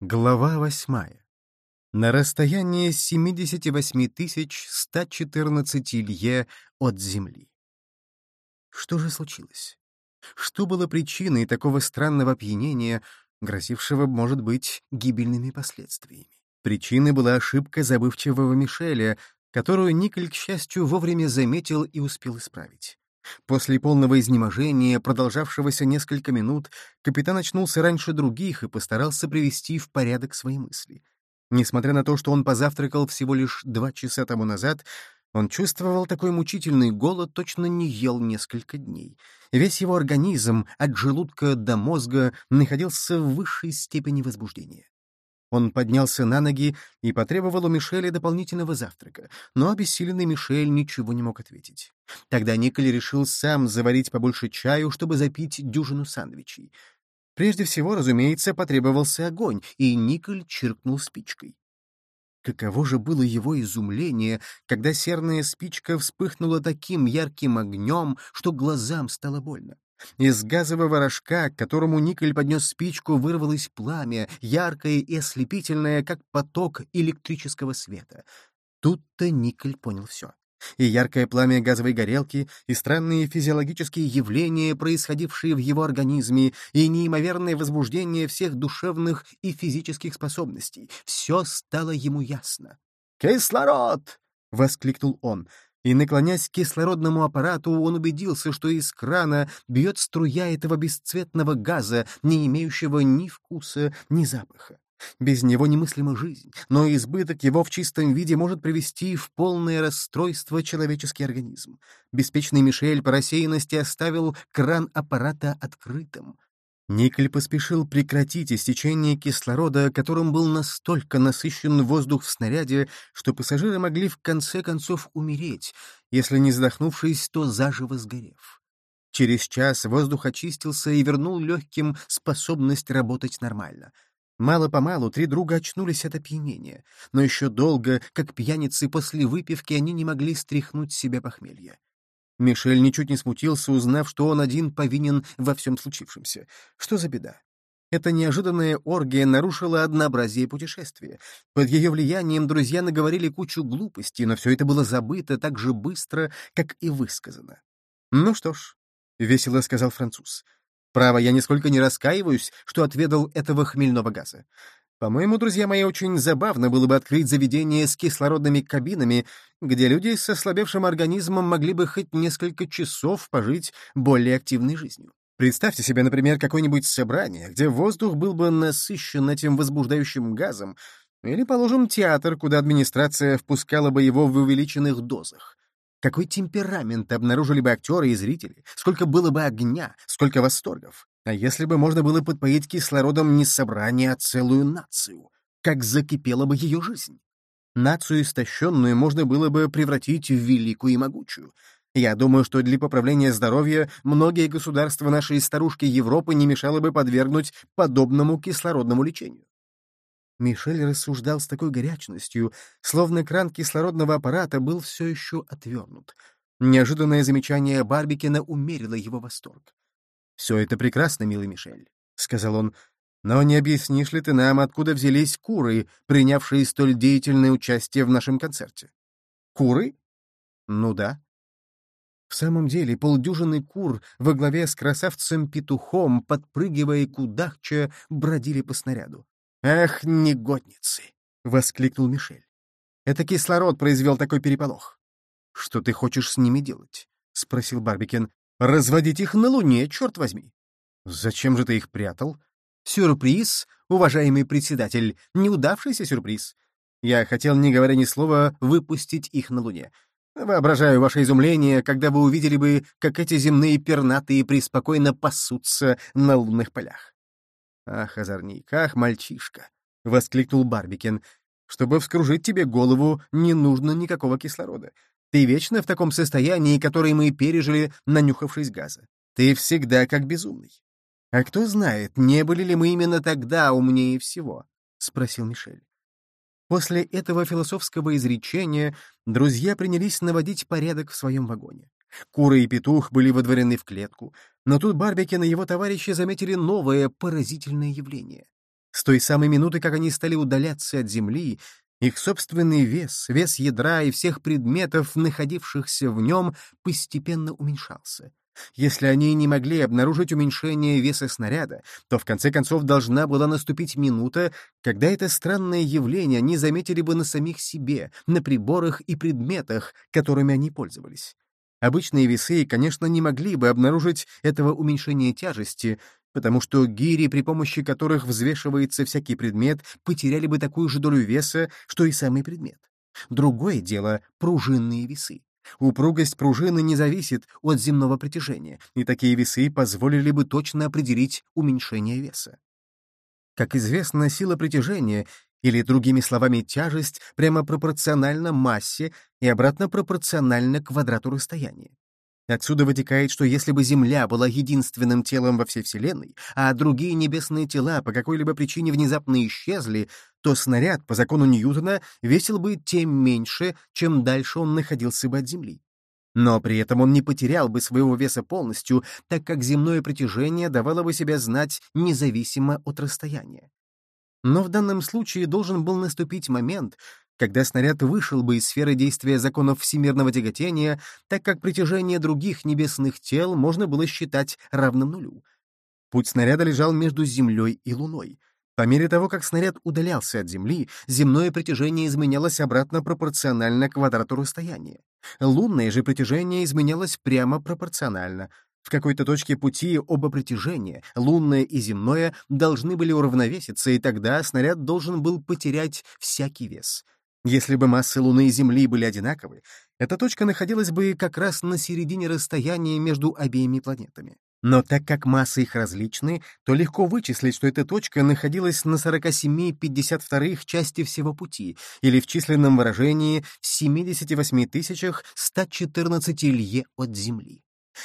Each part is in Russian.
Глава восьмая. На расстоянии 78 114 лье от Земли. Что же случилось? Что было причиной такого странного опьянения, грозившего, может быть, гибельными последствиями? Причиной была ошибка забывчивого Мишеля, которую Николь, к счастью, вовремя заметил и успел исправить. После полного изнеможения, продолжавшегося несколько минут, капитан очнулся раньше других и постарался привести в порядок свои мысли. Несмотря на то, что он позавтракал всего лишь два часа тому назад, он чувствовал такой мучительный голод, точно не ел несколько дней. Весь его организм, от желудка до мозга, находился в высшей степени возбуждения. Он поднялся на ноги и потребовал у Мишеля дополнительного завтрака, но обессиленный Мишель ничего не мог ответить. Тогда Николь решил сам заварить побольше чаю, чтобы запить дюжину сандвичей. Прежде всего, разумеется, потребовался огонь, и Николь чиркнул спичкой. Каково же было его изумление, когда серная спичка вспыхнула таким ярким огнем, что глазам стало больно. Из газового рожка, к которому Николь поднес спичку, вырвалось пламя, яркое и ослепительное, как поток электрического света. Тут-то Николь понял все. И яркое пламя газовой горелки, и странные физиологические явления, происходившие в его организме, и неимоверное возбуждение всех душевных и физических способностей — все стало ему ясно. «Кислород!» — воскликнул он и, наклонясь к кислородному аппарату, он убедился, что из крана бьет струя этого бесцветного газа, не имеющего ни вкуса, ни запаха. Без него немыслима жизнь, но избыток его в чистом виде может привести в полное расстройство человеческий организм. Беспечный Мишель по рассеянности оставил кран аппарата открытым. Николь поспешил прекратить истечение кислорода, которым был настолько насыщен воздух в снаряде, что пассажиры могли в конце концов умереть, если не задохнувшись, то заживо сгорев. Через час воздух очистился и вернул легким способность работать нормально. Мало-помалу три друга очнулись от опьянения, но еще долго, как пьяницы после выпивки, они не могли стряхнуть себе похмелье. Мишель ничуть не смутился, узнав, что он один повинен во всем случившемся. Что за беда? Эта неожиданная оргия нарушила однообразие путешествия. Под ее влиянием друзья наговорили кучу глупостей, но все это было забыто так же быстро, как и высказано. «Ну что ж», — весело сказал француз, — «право, я нисколько не раскаиваюсь, что отведал этого хмельного газа. По-моему, друзья мои, очень забавно было бы открыть заведение с кислородными кабинами, где люди с ослабевшим организмом могли бы хоть несколько часов пожить более активной жизнью. Представьте себе, например, какое-нибудь собрание, где воздух был бы насыщен этим возбуждающим газом, или, положим, театр, куда администрация впускала бы его в увеличенных дозах. Какой темперамент обнаружили бы актеры и зрители, сколько было бы огня, сколько восторгов. А если бы можно было подпоить кислородом не собрание, а целую нацию? Как закипела бы ее жизнь? Нацию истощенную можно было бы превратить в великую и могучую. Я думаю, что для поправления здоровья многие государства нашей старушки Европы не мешало бы подвергнуть подобному кислородному лечению. Мишель рассуждал с такой горячностью, словно кран кислородного аппарата был все еще отвернут. Неожиданное замечание Барбикина умерило его восторг. «Все это прекрасно, милый Мишель», — сказал он, «но не объяснишь ли ты нам, откуда взялись куры, принявшие столь деятельное участие в нашем концерте?» «Куры?» «Ну да». В самом деле, полдюжины кур во главе с красавцем-петухом, подпрыгивая и кудахча, бродили по снаряду. «Эх, негодницы!» — воскликнул Мишель. «Это кислород произвел такой переполох». «Что ты хочешь с ними делать?» — спросил Барбикен. Разводить их на Луне, черт возьми. Зачем же ты их прятал? Сюрприз, уважаемый председатель, неудавшийся сюрприз. Я хотел, не говоря ни слова, выпустить их на Луне. Воображаю ваше изумление, когда вы увидели бы, как эти земные пернатые преспокойно пасутся на лунных полях. «Ах, озорник, ах, мальчишка!» — воскликнул Барбикен. «Чтобы вскружить тебе голову, не нужно никакого кислорода. Ты вечно в таком состоянии, которое мы пережили, нанюхавшись газа. Ты всегда как безумный. А кто знает, не были ли мы именно тогда умнее всего? — спросил Мишель. После этого философского изречения друзья принялись наводить порядок в своем вагоне. Куры и петух были водворены в клетку, но тут Барбикин и его товарищи заметили новое поразительное явление. С той самой минуты, как они стали удаляться от Земли, их собственный вес, вес ядра и всех предметов, находившихся в нем, постепенно уменьшался. Если они не могли обнаружить уменьшение веса снаряда, то в конце концов должна была наступить минута, когда это странное явление они заметили бы на самих себе, на приборах и предметах, которыми они пользовались. Обычные весы, конечно, не могли бы обнаружить этого уменьшения тяжести, потому что гири, при помощи которых взвешивается всякий предмет, потеряли бы такую же долю веса, что и самый предмет. Другое дело — пружинные весы. Упругость пружины не зависит от земного притяжения, и такие весы позволили бы точно определить уменьшение веса. Как известно, сила притяжения, или, другими словами, тяжесть, прямо пропорциональна массе и обратно пропорциональна квадрату расстояния. Отсюда вытекает, что если бы Земля была единственным телом во всей Вселенной, а другие небесные тела по какой-либо причине внезапно исчезли, то снаряд, по закону Ньютона, весил бы тем меньше, чем дальше он находился бы от Земли. Но при этом он не потерял бы своего веса полностью, так как земное притяжение давало бы себя знать независимо от расстояния. Но в данном случае должен был наступить момент, когда снаряд вышел бы из сферы действия законов всемирного тяготения, так как притяжение других небесных тел можно было считать равным нулю. Путь снаряда лежал между Землей и Луной. По мере того, как снаряд удалялся от Земли, земное притяжение изменялось обратно пропорционально квадрату расстояния. Лунное же притяжение изменялось прямо пропорционально. В какой-то точке пути оба притяжения, лунное и земное, должны были уравновеситься, и тогда снаряд должен был потерять всякий вес — если бы массы Луны и Земли были одинаковы, эта точка находилась бы как раз на середине расстояния между обеими планетами. Но так как массы их различны, то легко вычислить, что эта точка находилась на 47,52 части всего пути, или в численном выражении в 78 114 лье от Земли.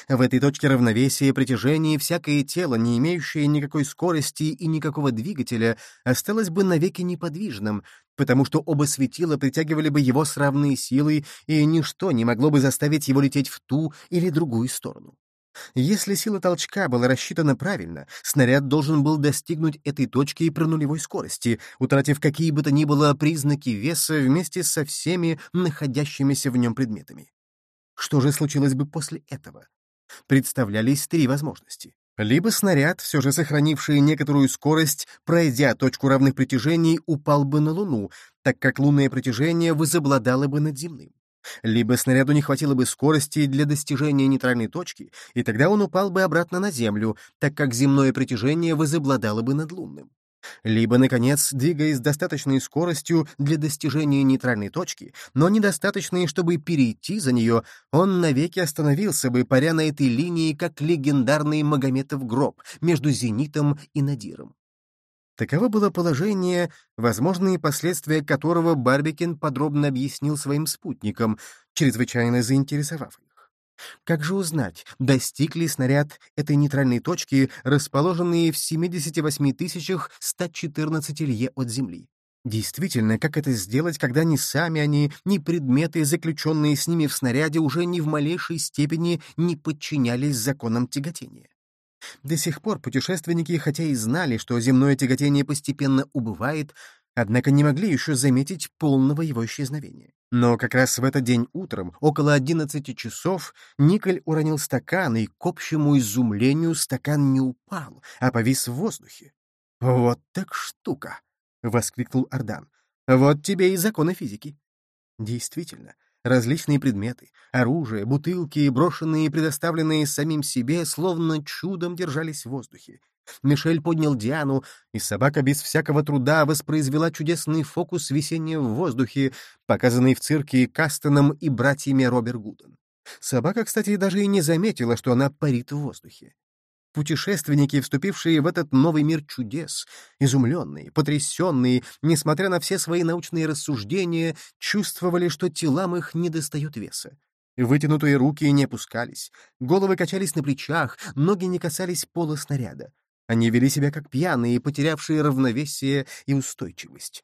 В этой точке равновесия притяжения всякое тело, не имеющее никакой скорости и никакого двигателя, осталось бы навеки неподвижным, потому что оба светила притягивали бы его с равной силой, и ничто не могло бы заставить его лететь в ту или другую сторону. Если сила толчка была рассчитана правильно, снаряд должен был достигнуть этой точки при нулевой скорости, утратив какие бы то ни было признаки веса вместе со всеми находящимися в нем предметами. Что же случилось бы после этого? Представлялись три возможности. Либо снаряд, все же сохранивший некоторую скорость, пройдя точку равных притяжений, упал бы на Луну, так как лунное притяжение возобладало бы над земным. Либо снаряду не хватило бы скорости для достижения нейтральной точки, и тогда он упал бы обратно на Землю, так как земное притяжение возобладало бы над лунным. Либо, наконец, двигаясь достаточной скоростью для достижения нейтральной точки, но недостаточной, чтобы перейти за нее, он навеки остановился бы, паря на этой линии, как легендарный Магометов гроб между зенитом и надиром. Таково было положение, возможные последствия которого Барбикин подробно объяснил своим спутникам, чрезвычайно заинтересовав их. Как же узнать, достиг ли снаряд этой нейтральной точки, расположенной в 78 114 лье от Земли? Действительно, как это сделать, когда ни сами они, ни предметы, заключенные с ними в снаряде, уже ни в малейшей степени не подчинялись законам тяготения? До сих пор путешественники, хотя и знали, что земное тяготение постепенно убывает, однако не могли еще заметить полного его исчезновения. Но как раз в этот день утром, около одиннадцати часов, Николь уронил стакан, и, к общему изумлению, стакан не упал, а повис в воздухе. «Вот так штука!» — воскликнул Ардан. «Вот тебе и законы физики». Действительно, различные предметы, оружие, бутылки, брошенные и предоставленные самим себе, словно чудом держались в воздухе. Мишель поднял Диану, и собака без всякого труда воспроизвела чудесный фокус висения в воздухе, показанный в цирке Кастоном и братьями Робер Гуден. Собака, кстати, даже и не заметила, что она парит в воздухе. Путешественники, вступившие в этот новый мир чудес, изумленные, потрясенные, несмотря на все свои научные рассуждения, чувствовали, что телам их недостает веса. Вытянутые руки не опускались, головы качались на плечах, ноги не касались пола снаряда. Они вели себя как пьяные, потерявшие равновесие и устойчивость.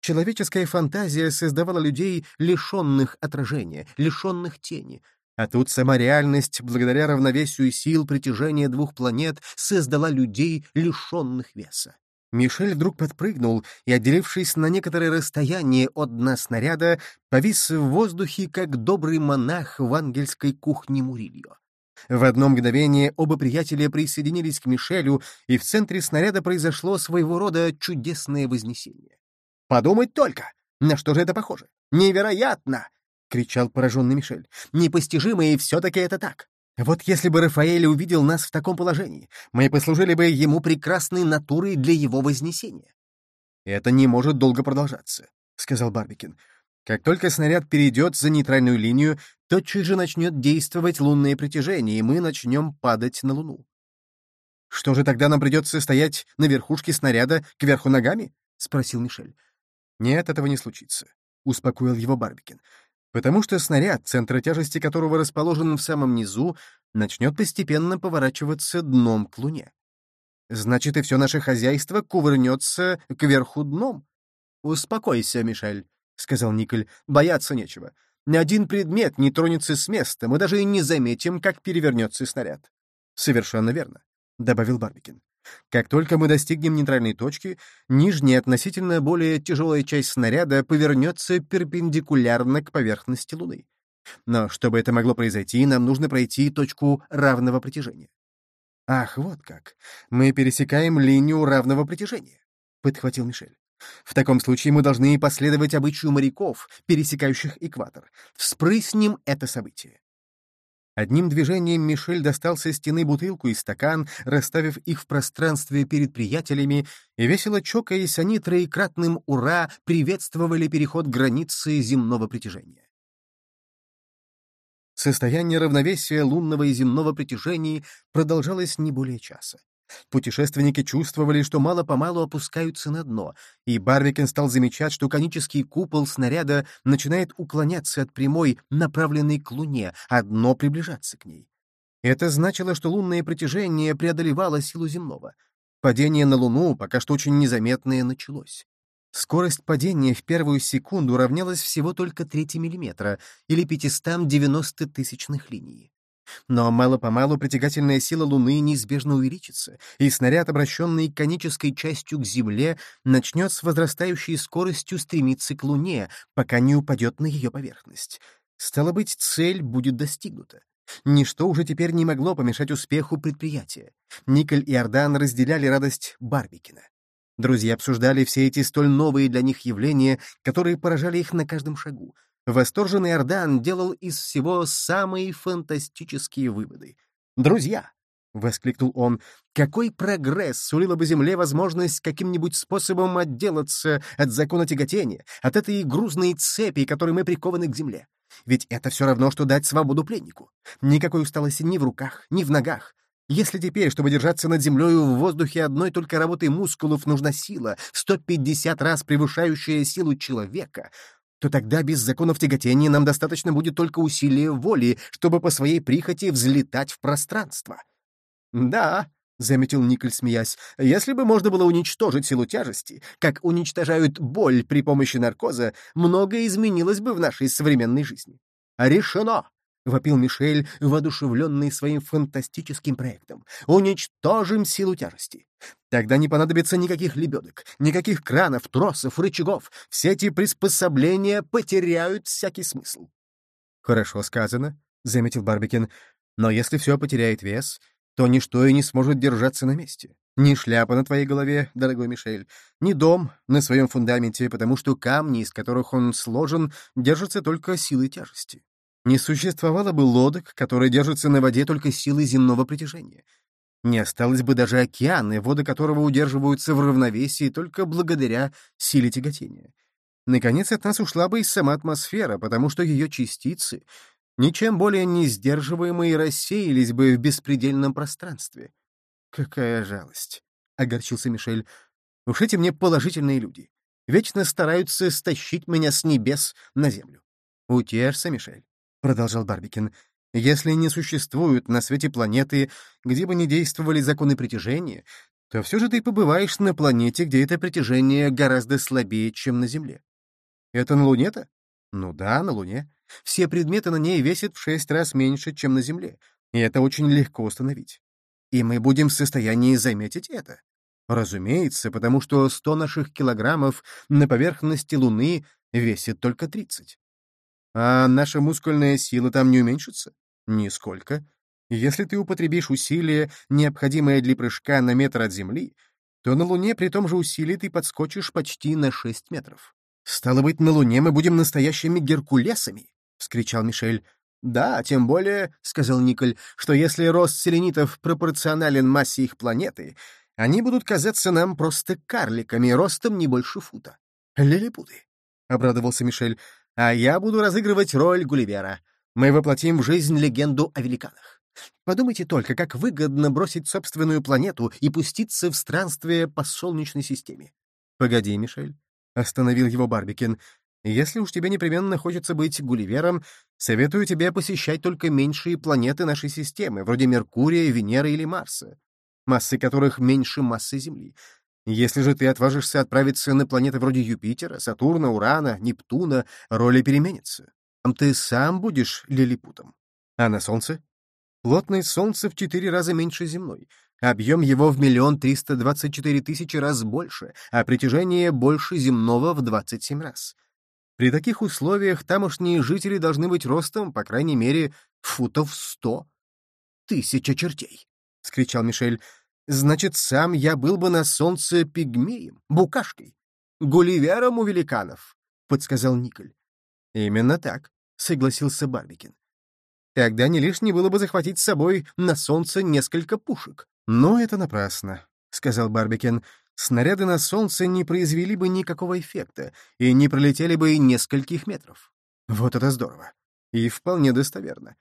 Человеческая фантазия создавала людей, лишенных отражения, лишенных тени. А тут сама реальность, благодаря равновесию сил притяжения двух планет, создала людей, лишенных веса. Мишель вдруг подпрыгнул и, отделившись на некоторое расстояние от дна снаряда, повис в воздухе, как добрый монах в ангельской кухне Мурильо. В одно мгновение оба приятеля присоединились к Мишелю, и в центре снаряда произошло своего рода чудесное вознесение. «Подумать только! На что же это похоже? Невероятно!» — кричал пораженный Мишель. «Непостижимо, и все-таки это так! Вот если бы Рафаэль увидел нас в таком положении, мы послужили бы ему прекрасной натурой для его вознесения. «Это не может долго продолжаться», — сказал Барбикин. «Как только снаряд перейдет за нейтральную линию, тотчас же начнет действовать лунное притяжение, и мы начнем падать на Луну». «Что же тогда нам придется стоять на верхушке снаряда кверху ногами?» — спросил Мишель. «Нет, этого не случится», — успокоил его Барбикин потому что снаряд, центр тяжести которого расположен в самом низу, начнет постепенно поворачиваться дном к Луне. Значит, и все наше хозяйство кувырнется кверху дном. «Успокойся, Мишель», — сказал Николь, — «бояться нечего. Ни один предмет не тронется с места, мы даже и не заметим, как перевернется снаряд». «Совершенно верно», — добавил Барбикин. Как только мы достигнем нейтральной точки, нижняя относительно более тяжелая часть снаряда повернется перпендикулярно к поверхности Луны. Но чтобы это могло произойти, нам нужно пройти точку равного притяжения. «Ах, вот как! Мы пересекаем линию равного притяжения», — подхватил Мишель. «В таком случае мы должны последовать обычаю моряков, пересекающих экватор. Вспрыснем это событие. Одним движением Мишель достал со стены бутылку и стакан, расставив их в пространстве перед приятелями, и весело чокаясь, они троекратным «Ура!» приветствовали переход границы земного притяжения. Состояние равновесия лунного и земного притяжений продолжалось не более часа. Путешественники чувствовали, что мало-помалу опускаются на дно, и Барвикен стал замечать, что конический купол снаряда начинает уклоняться от прямой, направленной к Луне, а дно приближаться к ней. Это значило, что лунное притяжение преодолевало силу земного. Падение на Луну, пока что очень незаметное, началось. Скорость падения в первую секунду равнялась всего только трети миллиметра или 590 тысячных линий. Но мало-помалу притягательная сила Луны неизбежно увеличится, и снаряд, обращенный конической частью к Земле, начнет с возрастающей скоростью стремиться к Луне, пока не упадет на ее поверхность. Стало быть, цель будет достигнута. Ничто уже теперь не могло помешать успеху предприятия. Николь и Ардан разделяли радость Барбикена. Друзья обсуждали все эти столь новые для них явления, которые поражали их на каждом шагу — Восторженный Ардан делал из всего самые фантастические выводы. «Друзья!» — воскликнул он. «Какой прогресс сулила бы Земле возможность каким-нибудь способом отделаться от закона тяготения, от этой грузной цепи, которой мы прикованы к Земле? Ведь это все равно, что дать свободу пленнику. Никакой усталости ни в руках, ни в ногах. Если теперь, чтобы держаться над землей в воздухе одной только работы мускулов, нужна сила, 150 раз превышающая силу человека, то тогда без законов тяготения нам достаточно будет только усилия воли, чтобы по своей прихоти взлетать в пространство. «Да», — заметил Николь, смеясь, — «если бы можно было уничтожить силу тяжести, как уничтожают боль при помощи наркоза, многое изменилось бы в нашей современной жизни». «Решено!» — вопил Мишель, воодушевленный своим фантастическим проектом. «Уничтожим силу тяжести! Тогда не понадобится никаких лебедок, никаких кранов, тросов, рычагов. Все эти приспособления потеряют всякий смысл». «Хорошо сказано», — заметил Барбикин. «Но если все потеряет вес, то ничто и не сможет держаться на месте. Ни шляпа на твоей голове, дорогой Мишель, ни дом на своем фундаменте, потому что камни, из которых он сложен, держатся только силой тяжести. Не существовало бы лодок, которые держатся на воде только силой земного притяжения. Не осталось бы даже океана, воды которого удерживаются в равновесии только благодаря силе тяготения. Наконец, от нас ушла бы и сама атмосфера, потому что ее частицы, ничем более не сдерживаемые, рассеялись бы в беспредельном пространстве. «Какая жалость!» — огорчился Мишель. «Уж эти мне положительные люди. Вечно стараются стащить меня с небес на землю. Утешься, Мишель. — продолжал Барбикин, — «если не существуют на свете планеты, где бы не действовали законы притяжения, то все же ты побываешь на планете, где это притяжение гораздо слабее, чем на Земле. Это на Луне-то? Ну да, на Луне. Все предметы на ней весят в шесть раз меньше, чем на Земле, и это очень легко установить. И мы будем в состоянии заметить это. Разумеется, потому что 100 наших килограммов на поверхности Луны весит только 30. А наша мускульная сила там не уменьшится? Нисколько. Если ты употребишь усилие, необходимое для прыжка на метр от Земли, то на Луне при том же усилии ты подскочишь почти на 6 метров. «Стало быть, на Луне мы будем настоящими геркулесами!» — вскричал Мишель. «Да, тем более, — сказал Николь, — что если рост селенитов пропорционален массе их планеты, они будут казаться нам просто карликами, ростом не больше фута. Лилипуты!» — обрадовался Мишель. «А я буду разыгрывать роль Гулливера. Мы воплотим в жизнь легенду о великанах. Подумайте только, как выгодно бросить собственную планету и пуститься в странствие по Солнечной системе. Погоди, Мишель. — остановил его Барбикин. «Если уж тебе непременно хочется быть Гулливером, советую тебе посещать только меньшие планеты нашей системы, вроде Меркурия, Венеры или Марса, массы которых меньше массы Земли. Если же ты отважишься отправиться на планеты вроде Юпитера, Сатурна, Урана, Нептуна, роли переменятся. Там ты сам будешь лилипутом. А на Солнце? Плотность Солнца в четыре раза меньше земной. Объем его в миллион триста двадцать четыре тысячи раз больше, а притяжение больше земного в двадцать семь раз. При таких условиях тамошние жители должны быть ростом, по крайней мере, футов сто. «Тысяча чертей!» — скричал Мишель. «Значит, сам я был бы на солнце пигмеем, букашкой. Гулливером у великанов», — подсказал Николь. «Именно так», — согласился Барбикин. «Тогда не лишне было бы захватить с собой на солнце несколько пушек. «Но это напрасно», — сказал Барбикен. «Снаряды на Солнце не произвели бы никакого эффекта и не пролетели бы нескольких метров. Вот это здорово. И вполне достоверно.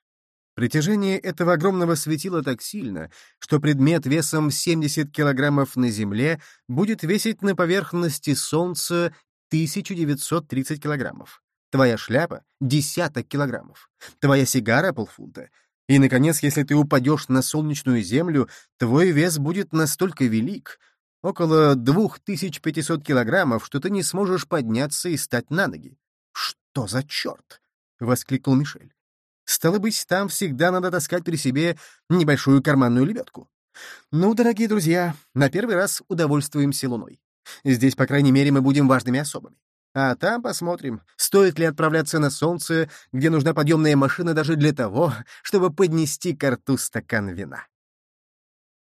Притяжение этого огромного светила так сильно, что предмет весом 70 килограммов на Земле будет весить на поверхности Солнца 1930 килограммов. Твоя шляпа — десяток килограммов. Твоя сигара — полфунта. И, наконец, если ты упадешь на солнечную землю, твой вес будет настолько велик, около 2500 килограммов, что ты не сможешь подняться и стать на ноги. «Что за черт?» — воскликнул Мишель. «Стало быть, там всегда надо таскать при себе небольшую карманную лебедку. Ну, дорогие друзья, на первый раз удовольствуемся луной. Здесь, по крайней мере, мы будем важными особами. А там посмотрим, стоит ли отправляться на солнце, где нужна подъемная машина даже для того, чтобы поднести к рту стакан вина.